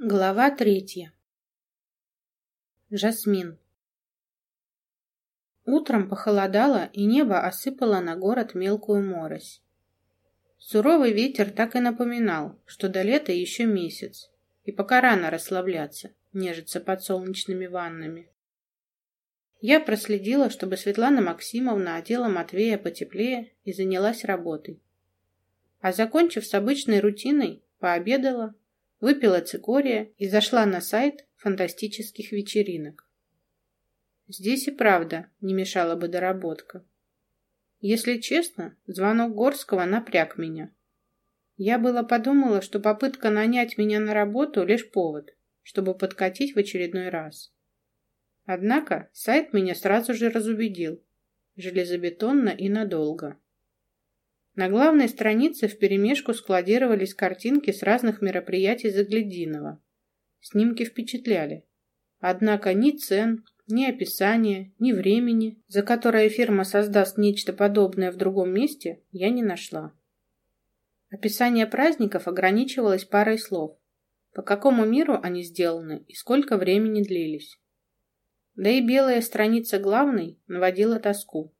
Глава третья. Жасмин. Утром похолодало, и небо осыпало на город мелкую морось. Суровый ветер так и напоминал, что до лета еще месяц, и пока рано расслабляться, нежиться под солнечными ваннами. Я проследила, чтобы Светлана Максимовна одела Матвея потеплее и занялась работой. А закончив с обычной рутиной, пообедала, выпила цикория и зашла на сайт фантастических вечеринок. Здесь и правда не мешала бы доработка. Если честно, звонок Горского напряг меня. Я было подумала, что попытка нанять меня на работу лишь повод, чтобы подкатить в очередной раз. Однако сайт меня сразу же разубедил, железобетонно и надолго. На главной странице вперемешку складировались картинки с разных мероприятий Заглядинова. Снимки впечатляли. Однако ни цен, ни описания, ни времени, за которое фирма создаст нечто подобное в другом месте, я не нашла. Описание праздников ограничивалось парой слов. По какому миру они сделаны и сколько времени длились. Да и белая страница главной наводила тоску.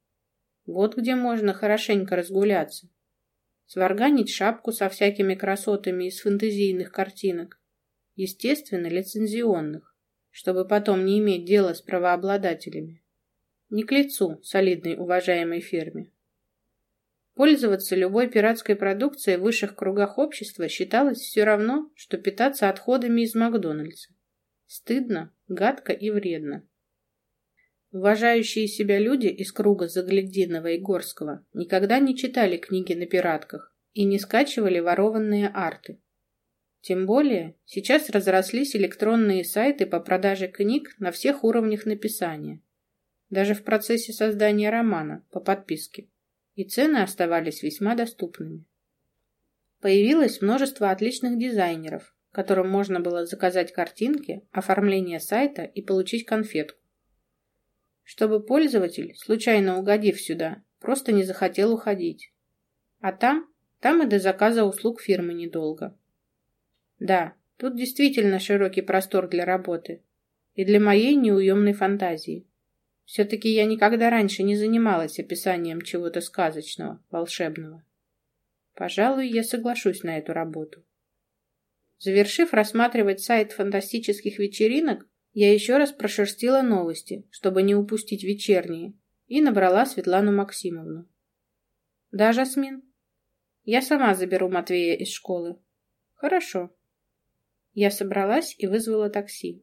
Вот где можно хорошенько разгуляться. Сварганить шапку со всякими красотами из фэнтезийных картинок. Естественно, лицензионных, чтобы потом не иметь дела с правообладателями. Не к лицу солидной уважаемой фирме. Пользоваться любой пиратской продукцией в высших кругах общества считалось все равно, что питаться отходами из Макдональдса. Стыдно, гадко и вредно. Уважающие себя люди из круга Заглядинова и Горского никогда не читали книги на пиратках и не скачивали ворованные арты. Тем более, сейчас разрослись электронные сайты по продаже книг на всех уровнях написания, даже в процессе создания романа по подписке, и цены оставались весьма доступными. Появилось множество отличных дизайнеров, которым можно было заказать картинки, оформление сайта и получить конфетку чтобы пользователь, случайно угодив сюда, просто не захотел уходить. А там, там и до заказа услуг фирмы недолго. Да, тут действительно широкий простор для работы. И для моей неуемной фантазии. Все-таки я никогда раньше не занималась описанием чего-то сказочного, волшебного. Пожалуй, я соглашусь на эту работу. Завершив рассматривать сайт фантастических вечеринок, я еще раз прошерстила новости, чтобы не упустить вечерние, и набрала Светлану Максимовну. «Да, Жасмин?» «Я сама заберу Матвея из школы». «Хорошо». Я собралась и вызвала такси.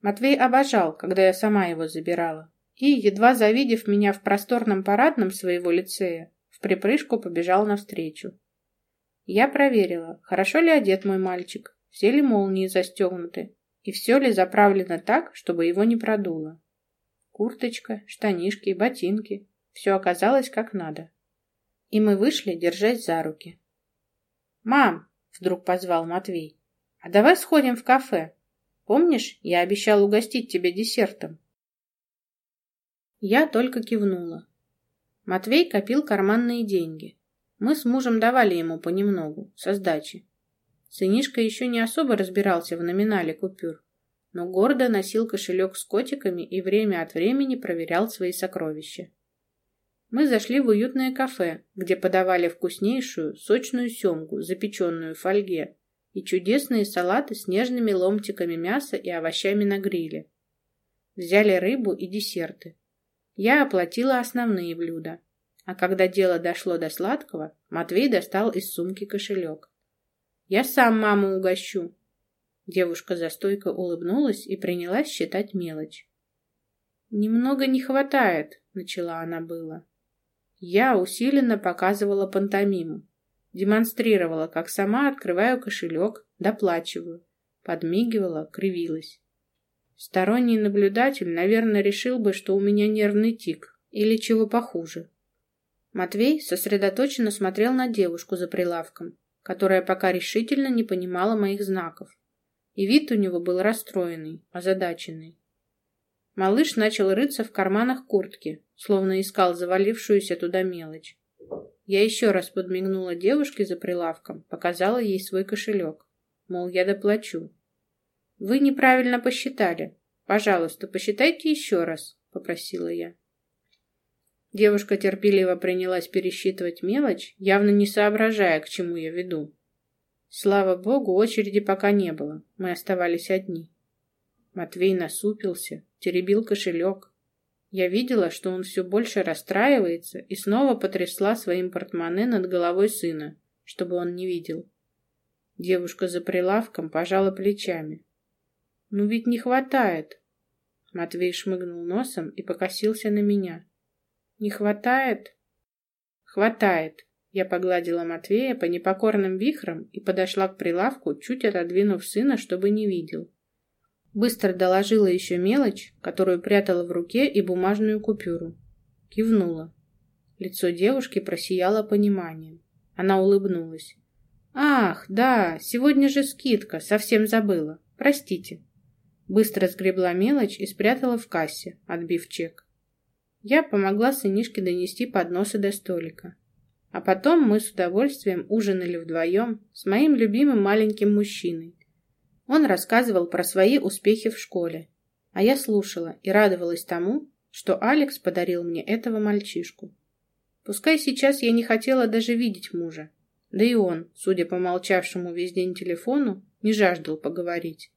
Матвей обожал, когда я сама его забирала, и, едва завидев меня в просторном парадном своего лицея, в припрыжку побежал навстречу. Я проверила, хорошо ли одет мой мальчик, все ли молнии застегнуты, и все ли заправлено так, чтобы его не продуло. Курточка, штанишки, ботинки. Все оказалось как надо. И мы вышли, держась за руки. «Мам!» — вдруг позвал Матвей. «А давай сходим в кафе. Помнишь, я обещал угостить тебя десертом?» Я только кивнула. Матвей копил карманные деньги. Мы с мужем давали ему понемногу, со сдачи. Сынишка еще не особо разбирался в номинале купюр, но гордо носил кошелек с котиками и время от времени проверял свои сокровища. Мы зашли в уютное кафе, где подавали вкуснейшую, сочную семгу, запеченную в фольге, и чудесные салаты с нежными ломтиками мяса и овощами на гриле. Взяли рыбу и десерты. Я оплатила основные блюда. А когда дело дошло до сладкого, Матвей достал из сумки кошелек. Я сам маму угощу. Девушка за стойкой улыбнулась и принялась считать мелочь. Немного не хватает, начала она было. Я усиленно показывала пантомиму, демонстрировала, как сама открываю кошелек, доплачиваю, подмигивала, кривилась. Сторонний наблюдатель, наверное, решил бы, что у меня нервный тик или чего похуже. Матвей сосредоточенно смотрел на девушку за прилавком, которая пока решительно не понимала моих знаков. И вид у него был расстроенный, озадаченный. Малыш начал рыться в карманах куртки, словно искал завалившуюся туда мелочь. Я еще раз подмигнула девушке за прилавком, показала ей свой кошелек. мол, я доплачу. Вы неправильно посчитали. Пожалуйста, посчитайте еще раз, попросила я. Девушка терпеливо принялась пересчитывать мелочь, явно не соображая, к чему я веду. Слава богу, очереди пока не было, мы оставались одни. Матвей насупился, теребил кошелек. Я видела, что он все больше расстраивается и снова потрясла своим портмоне над головой сына, чтобы он не видел. Девушка за прилавком пожала плечами. «Ну ведь не хватает!» Матвей шмыгнул носом и покосился на меня. «Не хватает?» «Хватает!» Я погладила Матвея по непокорным вихрам и подошла к прилавку, чуть отодвинув сына, чтобы не видел. Быстро доложила еще мелочь, которую прятала в руке, и бумажную купюру. Кивнула. Лицо девушки просияло пониманием. Она улыбнулась. «Ах, да, сегодня же скидка, совсем забыла. Простите». Быстро сгребла мелочь и спрятала в кассе, отбив чек. Я помогла сынишке донести подносы до столика. А потом мы с удовольствием ужинали вдвоем с моим любимым маленьким мужчиной, он рассказывал про свои успехи в школе, а я слушала и радовалась тому, что Алекс подарил мне этого мальчишку. Пускай сейчас я не хотела даже видеть мужа, да и он, судя по молчавшему весь день телефону, не жаждал поговорить.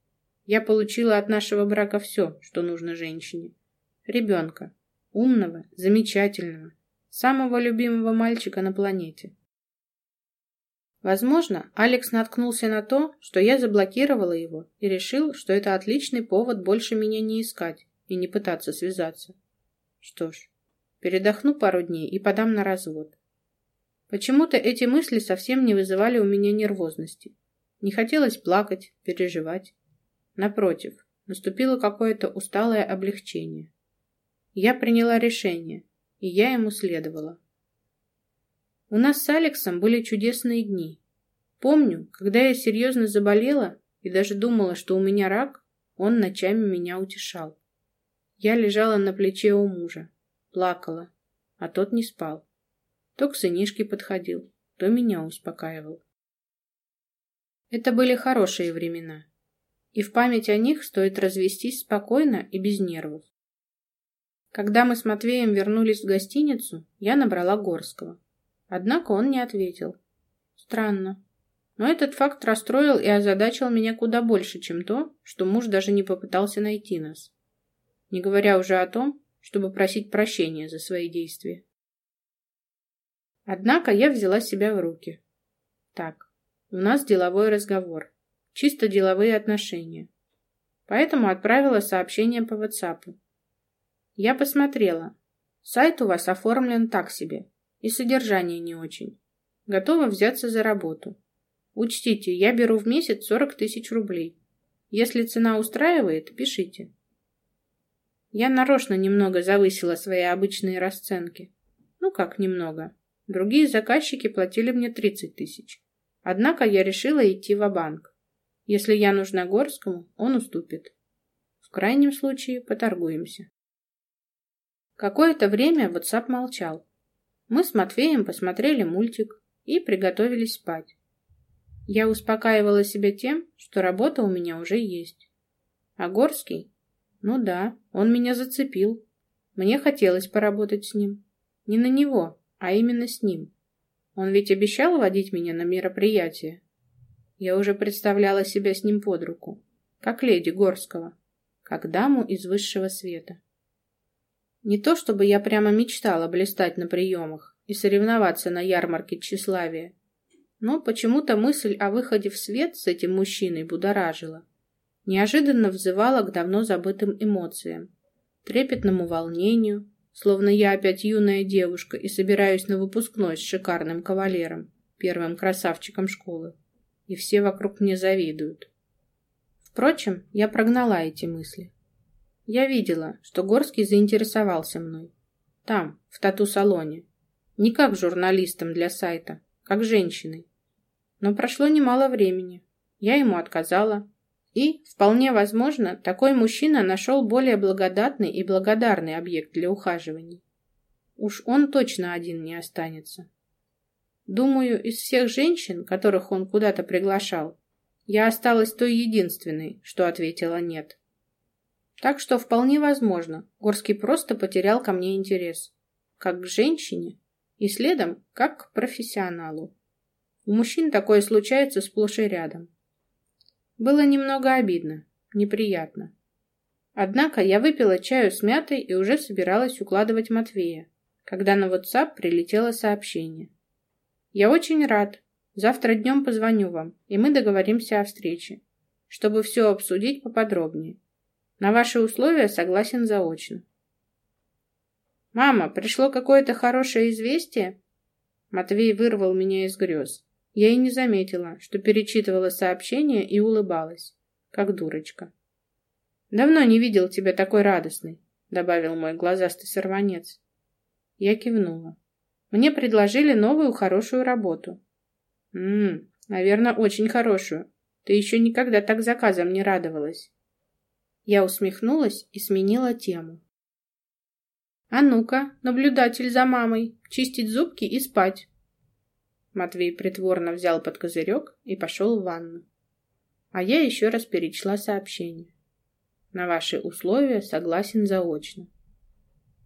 Я получила от нашего брака все, что нужно женщине. Ребенка. Умного, замечательного, самого любимого мальчика на планете. Возможно, Алекс наткнулся на то, что я заблокировала его и решил, что это отличный повод больше меня не искать и не пытаться связаться. Что ж, передохну пару дней и подам на развод. Почему-то эти мысли совсем не вызывали у меня нервозности. Не хотелось плакать, переживать. Напротив, наступило какое-то усталое облегчение. Я приняла решение, и я ему следовала. У нас с Алексом были чудесные дни. Помню, когда я серьезно заболела и даже думала, что у меня рак, он ночами меня утешал. Я лежала на плече у мужа, плакала, а тот не спал. То к сынишке подходил, то меня успокаивал. Это были хорошие времена, и в память о них стоит развестись спокойно и без нервов. Когда мы с Матвеем вернулись в гостиницу, я набрала Горского. Однако он не ответил. Странно. Но этот факт расстроил и озадачил меня куда больше, чем то, что муж даже не попытался найти нас. Не говоря уже о том, чтобы просить прощения за свои действия. Однако я взяла себя в руки. Так, у нас деловой разговор. Чисто деловые отношения. Поэтому отправила сообщение по WhatsApp. Я посмотрела. Сайт у вас оформлен так себе. И содержание не очень. Готова взяться за работу. Учтите, я беру в месяц 40 тысяч рублей. Если цена устраивает, пишите. Я нарочно немного завысила свои обычные расценки. Ну как немного. Другие заказчики платили мне 30 тысяч. Однако я решила идти в банк Если я нужна Горскому, он уступит. В крайнем случае поторгуемся. Какое-то время WhatsApp молчал. Мы с Матвеем посмотрели мультик и приготовились спать. Я успокаивала себя тем, что работа у меня уже есть. А Горский? Ну да, он меня зацепил. Мне хотелось поработать с ним. Не на него, а именно с ним. Он ведь обещал водить меня на мероприятие. Я уже представляла себя с ним под руку, как леди Горского, как даму из высшего света. Не то чтобы я прямо мечтала блистать на приемах и соревноваться на ярмарке тщеславия, но почему-то мысль о выходе в свет с этим мужчиной будоражила. Неожиданно взывала к давно забытым эмоциям, трепетному волнению, словно я опять юная девушка и собираюсь на выпускной с шикарным кавалером, первым красавчиком школы, и все вокруг мне завидуют. Впрочем, я прогнала эти мысли. Я видела, что Горский заинтересовался мной. Там, в тату-салоне. Не как журналистом для сайта, как женщиной. Но прошло немало времени. Я ему отказала. И, вполне возможно, такой мужчина нашел более благодатный и благодарный объект для ухаживаний. Уж он точно один не останется. Думаю, из всех женщин, которых он куда-то приглашал, Я осталась той единственной, что ответила «нет». Так что вполне возможно, Горский просто потерял ко мне интерес. Как к женщине и следом, как к профессионалу. У мужчин такое случается сплошь и рядом. Было немного обидно, неприятно. Однако я выпила чаю с мятой и уже собиралась укладывать Матвея, когда на WhatsApp прилетело сообщение. «Я очень рад. Завтра днем позвоню вам, и мы договоримся о встрече, чтобы все обсудить поподробнее. На ваши условия согласен заочно». «Мама, пришло какое-то хорошее известие?» Матвей вырвал меня из грез. Я и не заметила, что перечитывала сообщение и улыбалась, как дурочка. «Давно не видел тебя такой радостной», — добавил мой глазастый сорванец. Я кивнула. Мне предложили новую хорошую работу. Ммм, наверное, очень хорошую. Ты еще никогда так заказом не радовалась. Я усмехнулась и сменила тему. А ну-ка, наблюдатель за мамой, чистить зубки и спать. Матвей притворно взял под козырек и пошел в ванну. А я еще раз перечла сообщение. На ваши условия согласен заочно.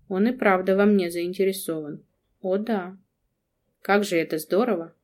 Он и правда во мне заинтересован. О да. Как же это здорово.